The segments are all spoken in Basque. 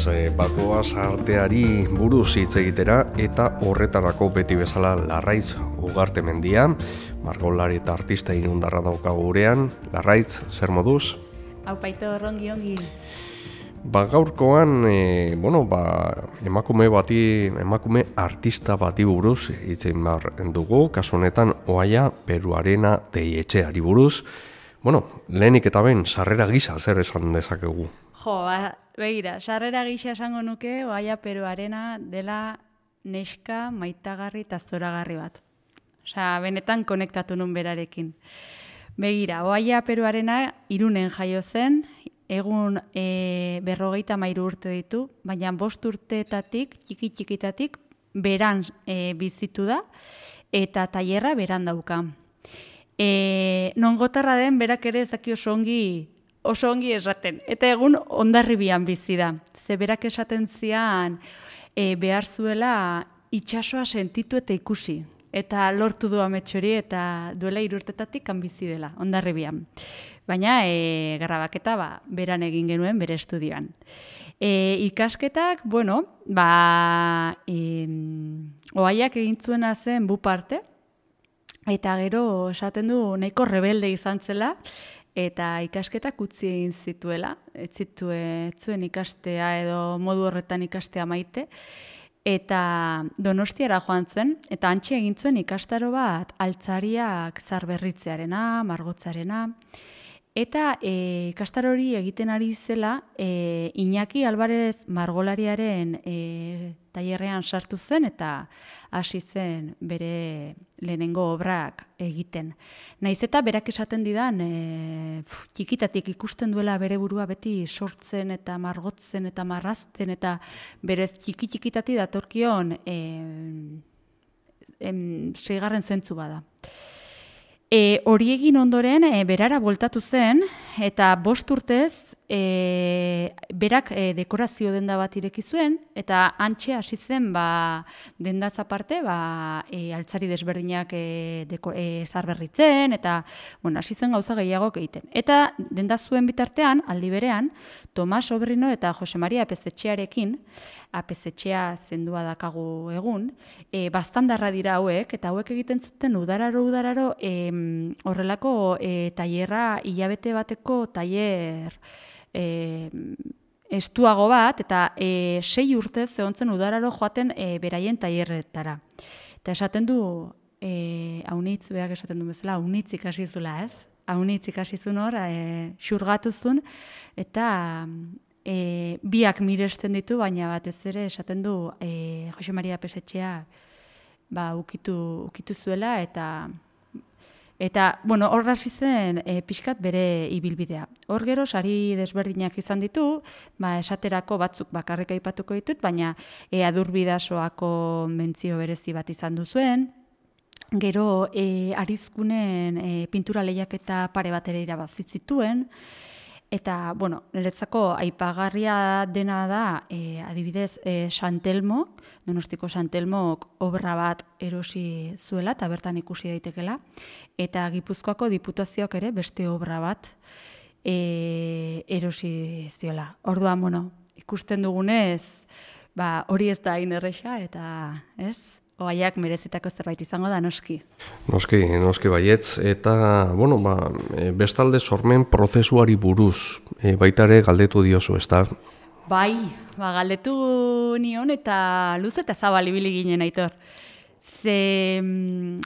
Beraz, e, bakoaz arteari buruz hitz egitera eta horretarako beti bezala larraitz ugarte mendia, margolari eta artista inundarra daukagu gurean. Larraitz, zer moduz? Hau paito, rongi, ongi. Ba, gaurkoan, e, bueno, ba, emakume bati, emakume artista bati buruz hitzein bar dugu, kasu honetan oaia peruarena teietxeari buruz. Bueno, lehenik eta ben, sarrera gisa zer esan dezakegu. Jo, ba, begira, sarrera gisa esango nuke, oaia peruarena dela neska maitagarri eta zoragarri bat. Osa, benetan konektatu nun berarekin. Begira, oaia peruarena irunen jaio zen, egun e, berrogeita mairu urte ditu, baina bost urteetatik, txiki txikitatik, beran e, bizitu da, eta tailerra beran dauka. E, non gotarra den, berak ere ezaki oso ongi oso ongi esaten. Eta egun ondarribian bizi da. Ze berak esaten zian e, behar zuela itxasoa sentitu eta ikusi. Eta lortu du ametxori eta duela irurtetatik kan bizi dela, ondarribian. Baina e, grabaketa ba, beran egin genuen bere estudioan. E, ikasketak, bueno, ba, e, oaiak egin zuena zen bu parte, eta gero esaten du nahiko rebelde izan zela, eta ikasketak utzi egin zituela, ez zituen ikastea edo modu horretan ikastea maite, eta donostiara joan zen, eta antxe egin zuen ikastaro bat altzariak zarberritzearena, margotzarena, Eta e, kastar hori egiten ari zela, e, Iñaki Albarez margolariaren e, tailerrean sartu zen eta hasi zen bere lehenengo obrak egiten. Naiz eta berak esaten didan, e, txikitatik ikusten duela bere burua beti sortzen eta margotzen eta marrazten eta berez txiki txikitati datorkion e, em, seigarren zentzu bada. E, hori egin ondoren, e, berara voltatu zen, eta bost urtez, e, berak e, dekorazio denda bat ireki zuen, eta antxe hasi zen, ba, dendaz aparte, ba, e, altzari desberdinak e, deko, e, zarberritzen, eta, bueno, hasi zen gauza gehiago egiten. Eta denda zuen bitartean, aldi berean, Tomas Obrino eta Jose Maria Pezetxearekin, apezetxea zendua dakagu egun, e, bastandarra dira hauek, eta hauek egiten zuten udararo udararo e, horrelako e, tailerra hilabete bateko tailer e, estuago bat, eta e, sei urtez zehontzen udararo joaten e, beraien tailerretara. Eta esaten du, e, haunitz, beak esaten du bezala, haunitz ikasi zula ez? Haunitz ikasi zuen hor, e, xurgatuzun, eta e, biak miresten ditu, baina batez ere esaten du e, Jose Maria Pesetxea ba, ukitu, ukitu zuela eta eta bueno, hor hasi zen e, pixkat bere ibilbidea. Hor gero sari desberdinak izan ditu, ba, esaterako batzuk bakarrik aipatuko ditut, baina e, adurbidasoako mentzio berezi bat izan du zuen, Gero, e, arizkunen e, pintura lehiak eta pare bat ere irabazitzituen, Eta, bueno, niretzako aipagarria dena da, e, adibidez, e, Santelmo, donostiko Santelmok obra bat erosi zuela, eta bertan ikusi daitekela, eta Gipuzkoako diputazioak ere beste obra bat e, erosi ziola. Orduan, bueno, ikusten dugunez, ba, hori ez da inerresa, eta ez, oaiak merezitako zerbait izango da noski. Noski, noski baietz, eta, bueno, ba, e, bestalde sormen prozesuari buruz, e, baita ere galdetu diozu, ez da? Bai, ba, galdetu nion eta luz eta zabal ibili ginen aitor. Ze, mm,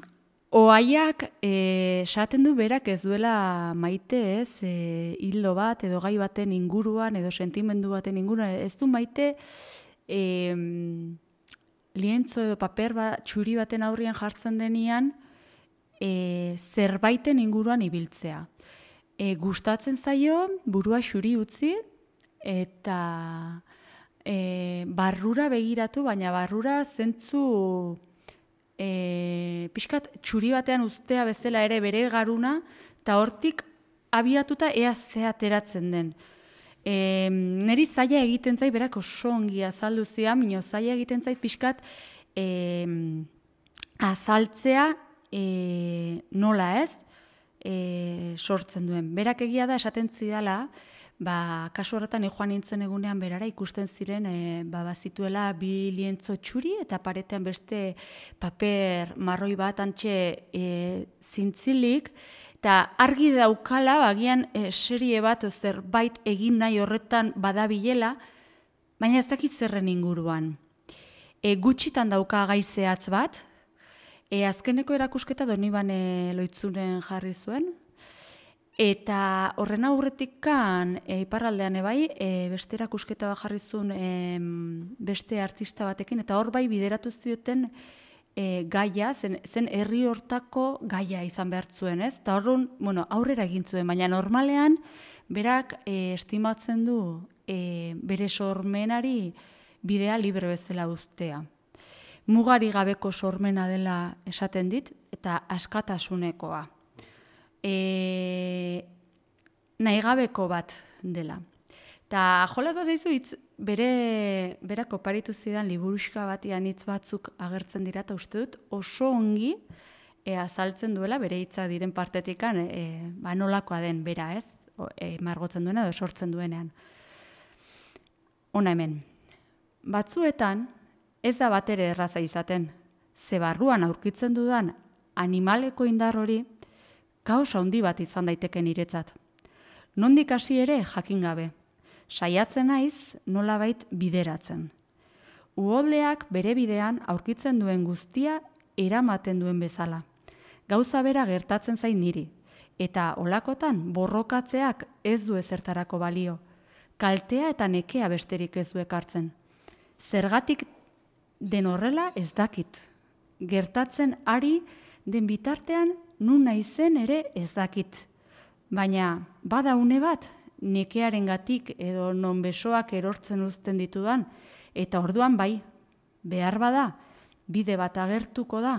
oaiak, e, esaten du berak ez duela maite ez, e, hildo bat edo gai baten inguruan edo sentimendu baten inguruan, ez du maite, e, lientzo edo paper bat txuri baten aurrian jartzen denian e, zerbaiten inguruan ibiltzea. E, gustatzen zaio burua xuri utzi eta e, barrura begiratu, baina barrura zentzu e, pixkat txuri batean ustea bezala ere bere garuna eta hortik abiatuta ea zeateratzen den. E, neri zaila egiten zait, berak oso ongi azaldu zian, minio zaila egiten zait pixkat e, azaltzea e, nola ez e, sortzen duen. Berak egia da esaten zidala, ba, kasu horretan joan nintzen egunean berara ikusten ziren e, ba, bazituela bi lientzo txuri eta paretean beste paper marroi bat antxe e, zintzilik, eta argi daukala, bagian e, serie bat zerbait egin nahi horretan badabilela, baina ez dakit zerren inguruan. E, gutxitan dauka gaizeatz bat, e, azkeneko erakusketa doni bane loitzunen jarri zuen, Eta horren aurretik kan, e, iparraldean ebai, e, beste erakusketa bat jarri zuen e, beste artista batekin, eta hor bai bideratu zioten e, gaia, zen, zen herri hortako gaia izan behar zuen, ez? Eta horren, bueno, aurrera egin zuen, baina normalean, berak e, estimatzen du e, bere sormenari bidea libre bezala ustea. Mugari gabeko sormena dela esaten dit, eta askatasunekoa e, naigabeko bat dela. Ta jolaz bat zaizu hitz bere berako paritu zidan liburuska batian hitz batzuk agertzen dira eta uste dut oso ongi e, azaltzen duela bere hitza diren partetikan e, ba nolakoa den bera, ez? O, e, margotzen duena edo sortzen duenean. Ona hemen. Batzuetan ez da batere erraza izaten. Ze barruan aurkitzen dudan animaleko indar hori kaos handi bat izan daiteke niretzat. Nondik hasi ere jakin gabe. Saiatzen naiz nolabait bideratzen. Uholdeak bere bidean aurkitzen duen guztia eramaten duen bezala. Gauza bera gertatzen zain niri. Eta olakotan borrokatzeak ez du ezertarako balio. Kaltea eta nekea besterik ez du ekartzen. Zergatik den horrela ez dakit. Gertatzen ari den bitartean nun naizen ere ez dakit. Baina, bada une bat, nekearen gatik edo non besoak erortzen uzten ditudan, eta orduan bai, behar bada, bide bat agertuko da,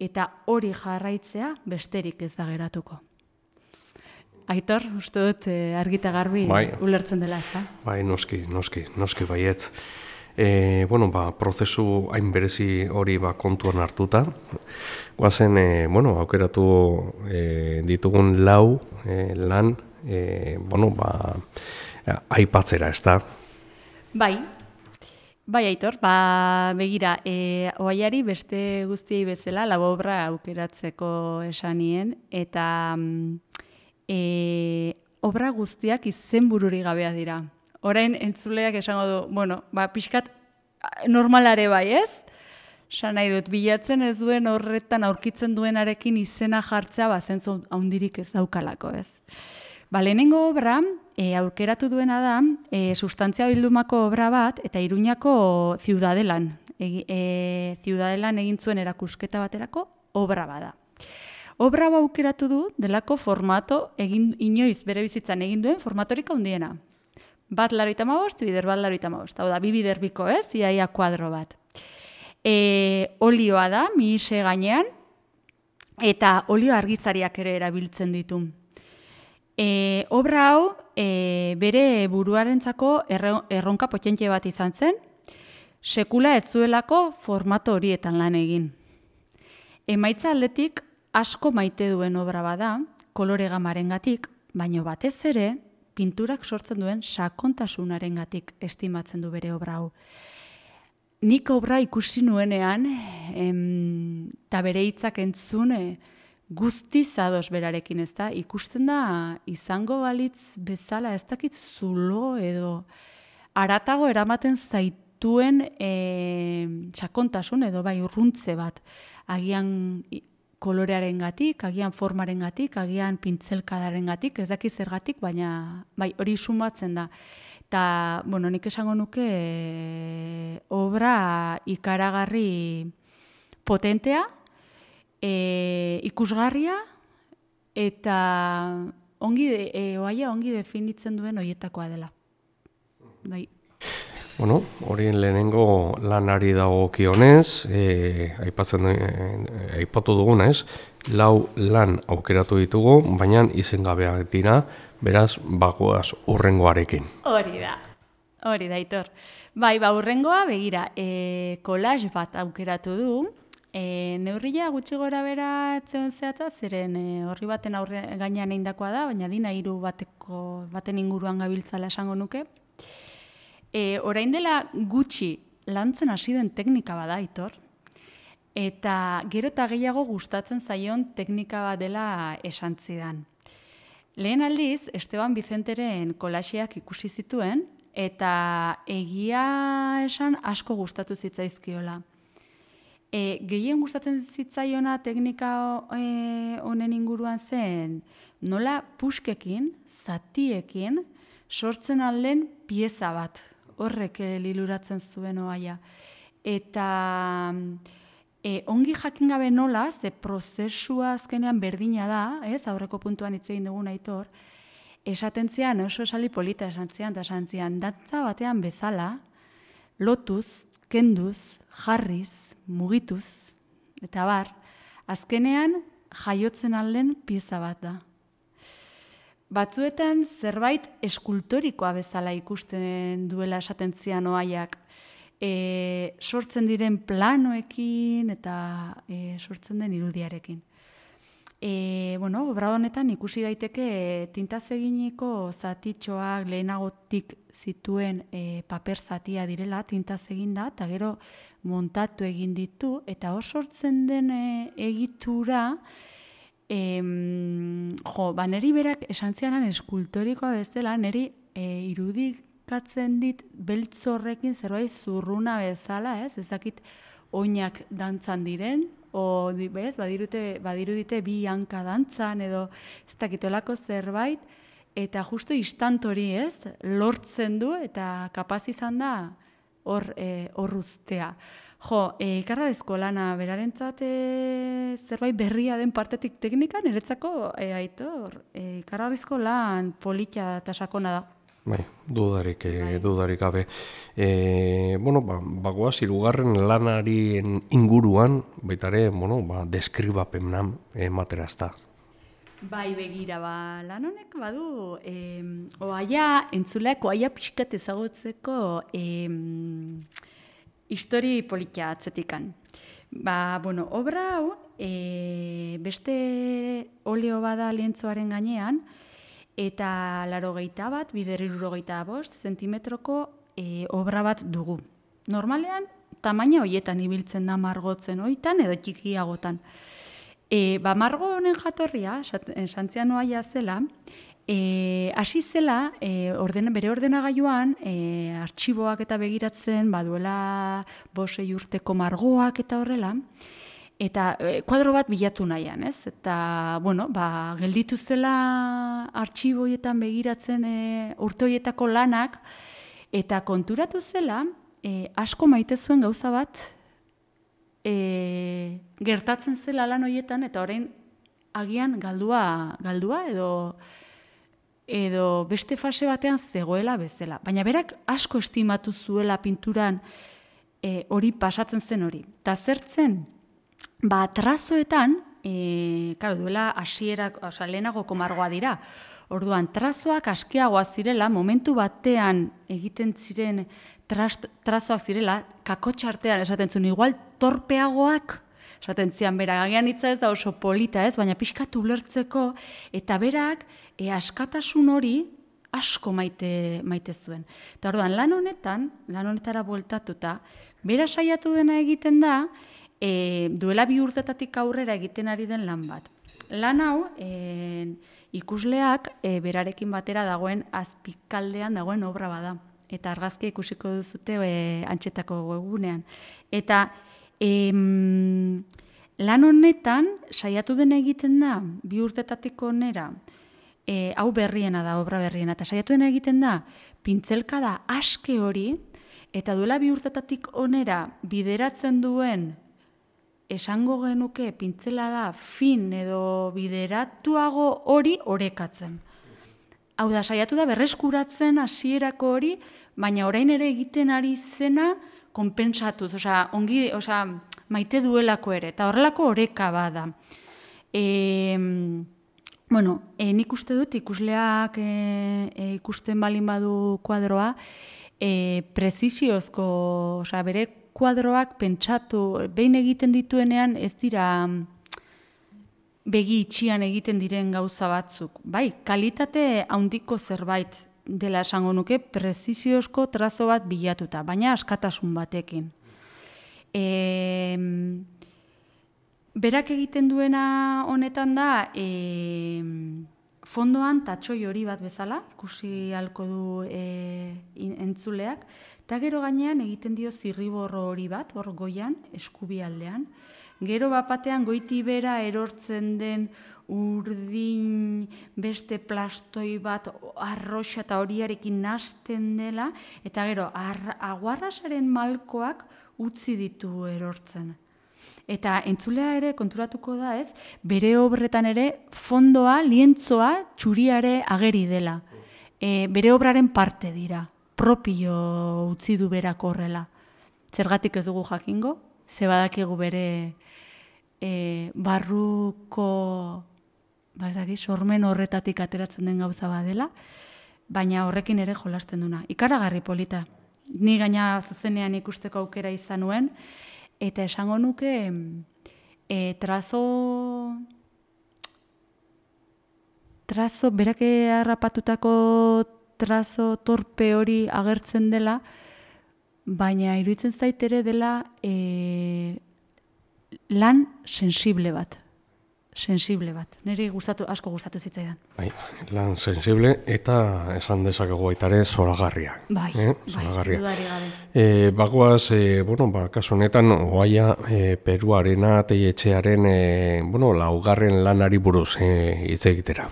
eta hori jarraitzea besterik ez da geratuko. Aitor, uste dut eh, argita garbi bai. ulertzen dela, ez da? Bai, noski, noski, noski baietz. E, bueno, ba, prozesu hain berezi hori ba, kontuan hartuta. Guazen, e, bueno, aukeratu e, ditugun lau e, lan, e, bueno, ba, aipatzera, ez da? Bai, bai aitor, ba, begira, e, oaiari beste guztiei bezala, lau obra aukeratzeko esanien, eta e, obra guztiak izen bururi gabea dira orain entzuleak esango du, bueno, ba, pixkat normalare bai, ez? Sa nahi dut, bilatzen ez duen horretan aurkitzen duenarekin izena jartzea, ba, zentzu haundirik ez daukalako, ez? Ba, lehenengo obra, e, aurkeratu duena da, e, sustantzia bildumako obra bat, eta iruñako ziudadelan, e, e, ziudadelan egin zuen erakusketa baterako, obra bada. Obra aukeratu du, delako formato, egin inoiz bere bizitzan egin duen, formatorik handiena bat laroita maost, bider bat laroita maost. Hau da, bi bider biko ez, iaia kuadro bat. E, olioa da, mi ise gainean, eta olio argizariak ere erabiltzen ditu. E, obra hau, e, bere buruarentzako erronka potentxe bat izan zen, sekula ez zuelako formato horietan lan egin. Emaitza aldetik asko maite duen obra bada, kolore gamaren gatik, baino batez ere, pinturak sortzen duen sakontasunaren gatik estimatzen du bere obra hau. Nik obra ikusi nuenean, eta bere hitzak entzune, guzti zadoz berarekin ez da, ikusten da izango balitz bezala ez dakit zulo edo aratago eramaten zaituen e, sakontasun edo bai urruntze bat. Agian kolorearen gatik, agian formaren gatik, agian pintzelkadaren gatik, ez daki zergatik, baina bai, hori sumatzen da. Eta, bueno, nik esango nuke obra ikaragarri potentea, e, ikusgarria, eta ongi, e, oaia ongi definitzen duen hoietakoa dela. Bai. Bueno, hori lehenengo lanari dago kionez, e, aipatzen e, aipatu dugunez, lau lan aukeratu ditugu, baina izen gabeak dira, beraz, bagoaz urrengoarekin. Hori da, hori da, itor. Bai, ba, urrengoa, begira, e, kolaz bat aukeratu du, E, neurria gutxi gora bera etzen zehatza, zeren e, horri baten aurre gainean eindakoa da, baina dina hiru bateko baten inguruan gabiltzala esango nuke. E, orain dela gutxi lantzen hasi den teknika bada, itor, eta gero eta gehiago gustatzen zaion teknika bat dela esan zidan. Lehen aldiz, Esteban Vicenteren kolaxeak ikusi zituen, eta egia esan asko gustatu zitzaizkiola. E, gehien gustatzen zitzaiona teknika e, honen inguruan zen, nola puskekin, zatiekin, sortzen alden pieza bat, horrek liluratzen zuen oaia. Eta e, ongi jakin gabe nola, ze prozesua azkenean berdina da, ez, aurreko puntuan hitz egin dugun aitor, esaten zian, oso esali polita esan zian, eta esan zian, dantza batean bezala, lotuz, kenduz, jarriz, mugituz, eta bar, azkenean jaiotzen alden pieza bat da. Batzuetan zerbait eskultorikoa bezala ikusten duela esaten zian oaiak, e, sortzen diren planoekin eta e, sortzen den irudiarekin. E, bueno, obra honetan ikusi daiteke tintaz eginiko zatitxoak lehenagotik zituen e, paper zatia direla tintaz egin da, eta gero montatu egin ditu, eta hor sortzen den e, egitura, e, jo, ba, neri berak esan zianan eskultorikoa bezala, neri e, irudikatzen dit beltzorrekin zerbait zurruna bezala, ez, ezakit oinak dantzan diren, o bez, badirute, badirudite bi hanka dantzan edo ez dakitolako zerbait, eta justo instant hori ez, lortzen du eta kapaz izan da hor e, ustea. Jo, e, ikarrarezko lana berarentzat e, zerbait berria den partetik teknikan, eretzako e, aitor, e, ikarrarezko lan politia eta sakona da. Bai, dudarik, bai. dudarik gabe. E, bueno, ba, bagoaz, irugarren lanarien inguruan, baita ere, bueno, ba, deskribapen nam ematera ezta. Bai, begira, ba, lan honek badu, e, oaia, entzuleko, oaia pixkat ezagutzeko e, histori politia atzetikan. Ba, bueno, obra hau, e, beste oleo bada lehentzoaren gainean, eta laro geita bat, bider geita bost, zentimetroko e, obra bat dugu. Normalean, tamaina hoietan ibiltzen da margotzen oitan edo txikiagotan. E, ba, margo honen jatorria, santzian noaia zela, e, hasi zela, e, orden, bere ordenagailuan, e, artxiboak eta begiratzen, baduela bosei urteko margoak eta horrela, eta e, kuadro bat bilatu nahian, ez? Eta, bueno, ba, gelditu zela artxiboietan begiratzen e, urtoietako lanak, eta konturatu zela, e, asko maite zuen gauza bat, e, gertatzen zela lan hoietan, eta orain agian galdua, galdua edo edo beste fase batean zegoela bezala. Baina berak asko estimatu zuela pinturan e, hori pasatzen zen hori. Ta zertzen, Ba, trazoetan, e, karo, duela asierak, oza, lehenago komargoa dira, orduan, trazoak askeagoa zirela, momentu batean egiten ziren trazoak zirela, kakotxartean esaten zuen, igual torpeagoak, esaten zian, bera, gagian hitza ez da oso polita ez, baina pixkatu ulertzeko, eta berak, e, askatasun hori, asko maite, maite zuen. Eta orduan, lan honetan, lan honetara bueltatuta, bera saiatu dena egiten da, e, duela bi urtetatik aurrera egiten ari den lan bat. Lan hau, e, ikusleak e, berarekin batera dagoen azpikaldean dagoen obra bada. Eta argazki ikusiko duzute e, antxetako webunean. Eta e, lan honetan, saiatu den egiten da, bi urtetatik onera, e, hau berriena da, obra berriena, eta saiatu den egiten da, pintzelka da aske hori, eta duela bi urtetatik onera bideratzen duen esango genuke pintzela da fin edo bideratuago hori orekatzen. Hau da, saiatu da berreskuratzen hasierako hori, baina orain ere egiten ari zena konpentsatuz, osea, ongi, osea, maite duelako ere, eta horrelako oreka bada. E, bueno, e, nik uste dut ikusleak e, e, ikusten balin badu kuadroa, e, preziziozko, osea, bere kuadroak pentsatu, behin egiten dituenean ez dira mm, begi itxian egiten diren gauza batzuk. Bai, kalitate handiko zerbait dela esango nuke preziziozko trazo bat bilatuta, baina askatasun batekin. E, berak egiten duena honetan da, e, fondoan tatxoi hori bat bezala, ikusi halko du e, entzuleak, eta gero gainean egiten dio zirriborro hori bat, hor goian, eskubialdean. Gero bapatean goiti bera erortzen den urdin beste plastoi bat arroxa eta horiarekin nasten dela, eta gero aguarrasaren malkoak utzi ditu erortzen. Eta entzulea ere konturatuko da ez, bere obretan ere fondoa, lientzoa, txuriare ageri dela. E, bere obraren parte dira, propio utzi du berak horrela. Zergatik ez dugu jakingo, ze badakigu bere e, barruko bazaki, sormen horretatik ateratzen den gauza badela, baina horrekin ere jolasten duna. Ikaragarri polita. Ni gaina zuzenean ikusteko aukera izan nuen, eta esango nuke e, trazo trazo berake harrapatutako trazo torpe hori agertzen dela, baina iruditzen zait ere dela e, lan sensible bat sensible bat. Neri gustatu asko gustatu zitzaidan. Bai, lan sensible eta esan dezakegu baita ere zoragarria. Bai, eh? zoragarria. bai. Eh, bagoaz, eh, bueno, ba, kasu honetan oaia eh, Peruarena teietxearen eh, bueno, laugarren lanari buruz eh, hitz egitera.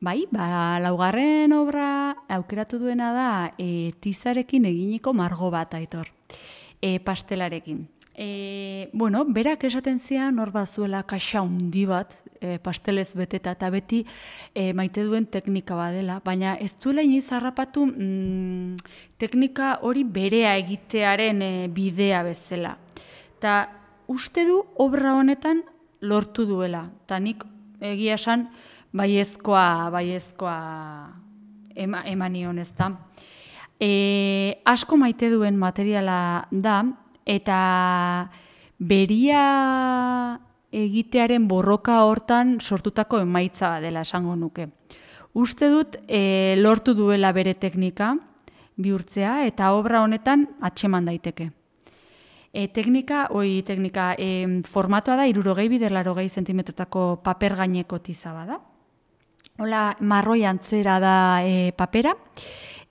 Bai, ba, laugarren obra aukeratu duena da eh, tizarekin eginiko margo bat aitor. Eh, pastelarekin. E, bueno, berak esaten zian hor bazuela kaxa handi bat, e, pastelez beteta, eta beti e, maite duen teknika badela, baina ez duela inoiz harrapatu mm, teknika hori berea egitearen e, bidea bezala. Ta uste du obra honetan lortu duela, eta nik egia esan baiezkoa, baiezkoa ema, emanion ez da. E, asko maite duen materiala da, eta beria egitearen borroka hortan sortutako emaitza dela esango nuke. Uste dut e, lortu duela bere teknika bihurtzea eta obra honetan atxeman daiteke. E, teknika, oi teknika, e, formatoa da irurogei bider larogei zentimetrotako paper gaineko tiza bada. Hola, marroi antzera da e, papera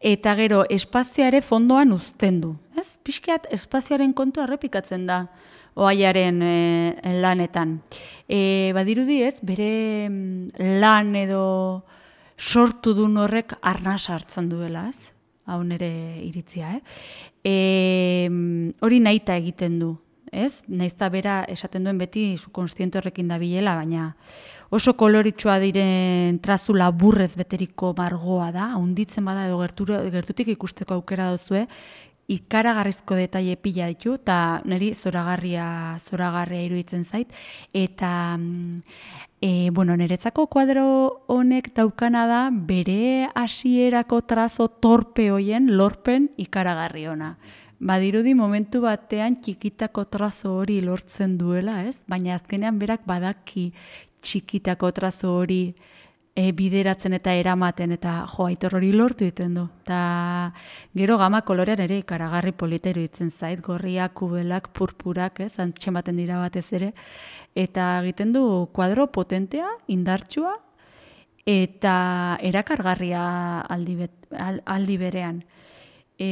eta gero espazioare fondoan uzten du. Ez? Piskeat espazioaren kontu errepikatzen da oaiaren e, lanetan. E, badirudi ez, bere mm, lan edo sortu duen horrek arnaz hartzen duela, ez? Hau nere iritzia, eh? E, hori nahita egiten du, ez? Naizta bera esaten duen beti zu konstiente horrekin da bilela, baina oso koloritsua diren trazu laburrez beteriko margoa da, haunditzen bada edo gertura, gertutik ikusteko aukera duzue, ikaragarrizko detaile pila ditu, eta niri zoragarria, zoragarria iruditzen zait, eta e, bueno, niretzako kuadro honek daukana da bere hasierako trazo torpe hoien lorpen ikaragarri ona. Badirudi momentu batean txikitako trazo hori lortzen duela, ez? Baina azkenean berak badaki txikitako trazo hori e, bideratzen eta eramaten eta jo aitor hori lortu egiten du. Ta gero gama kolorean ere ikaragarri politeru ditzen zait, gorriak, kubelak, purpurak, ez, antxematen dira batez ere, eta egiten du kuadro potentea, indartsua, eta erakargarria aldi, bet, aldi berean. E,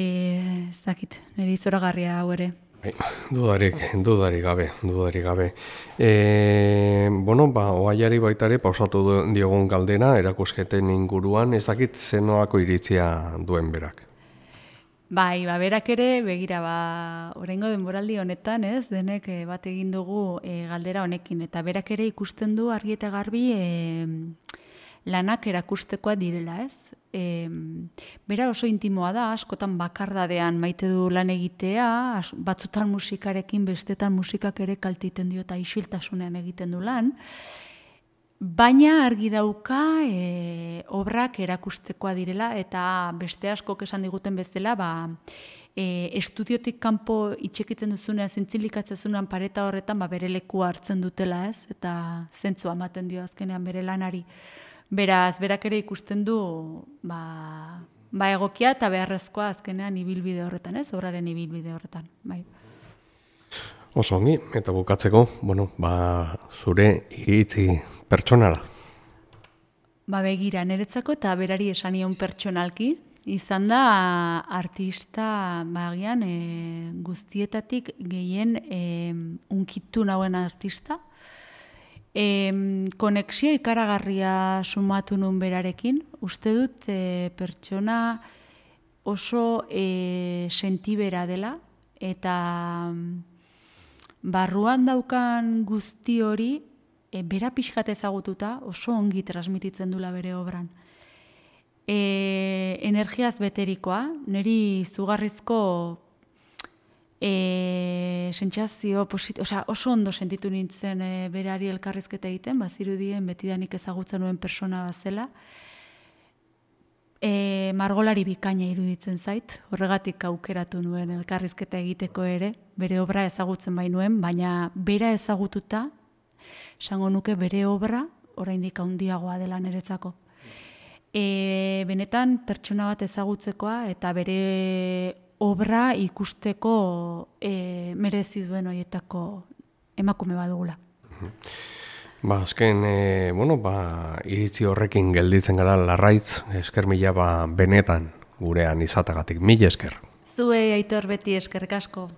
zakit, niri zoragarria hau ere. Dudarik, dudarik gabe, dudarik gabe. E, bueno, ba, oaiari baitare pausatu diogun galdena, erakusketen inguruan, ezakit zenoako iritzia duen berak. Bai, ba, berak ere, begira, ba, orengo denboraldi honetan, ez, denek e, bat egin dugu e, galdera honekin, eta berak ere ikusten du argi eta garbi e, lanak erakustekoa direla, ez? E, bera oso intimoa da, askotan bakardadean maite du lan egitea, batzutan musikarekin, bestetan musikak ere kaltiten dio eta isiltasunean egiten du lan, baina argi dauka e, obrak erakustekoa direla eta beste asko esan diguten bezala, ba, e, estudiotik kanpo itxekitzen duzunean, zintzilikatzen pareta horretan, ba, bere leku hartzen dutela ez, eta zentzua ematen dio azkenean bere lanari. Beraz, berak ere ikusten du, ba, ba egokia eta beharrezkoa azkenean ibilbide horretan, ez, obraren ibilbide horretan, bai. Oso ongi, eta bukatzeko, bueno, ba, zure iritzi pertsonala. Ba, begira, niretzako eta berari esanion pertsonalki, izan da artista bagian ba, e, guztietatik gehien e, unkitu nauen artista. E, konexio ikaragarria sumatu nun berarekin, uste dut e, pertsona oso e, sentibera dela, eta barruan daukan guzti hori e, bera pixkat ezagututa oso ongi transmititzen dula bere obran. E, energiaz beterikoa, niri zugarrizko e, sentsazio osea, oso ondo sentitu nintzen e, berari elkarrizketa egiten, bazirudien betidanik ezagutzen nuen persona bazela. E, margolari bikaina iruditzen zait, horregatik aukeratu nuen elkarrizketa egiteko ere, bere obra ezagutzen bai nuen, baina bera ezagututa, esango nuke bere obra oraindik handiagoa dela niretzako e, benetan pertsona bat ezagutzekoa eta bere obra ikusteko e, merezi duen horietako emakume badugula. Ba, azken, e, bueno, ba, iritzi horrekin gelditzen gara larraitz, esker mila ba, benetan gurean izatagatik, mila esker. Zue aitor beti eskerrik asko.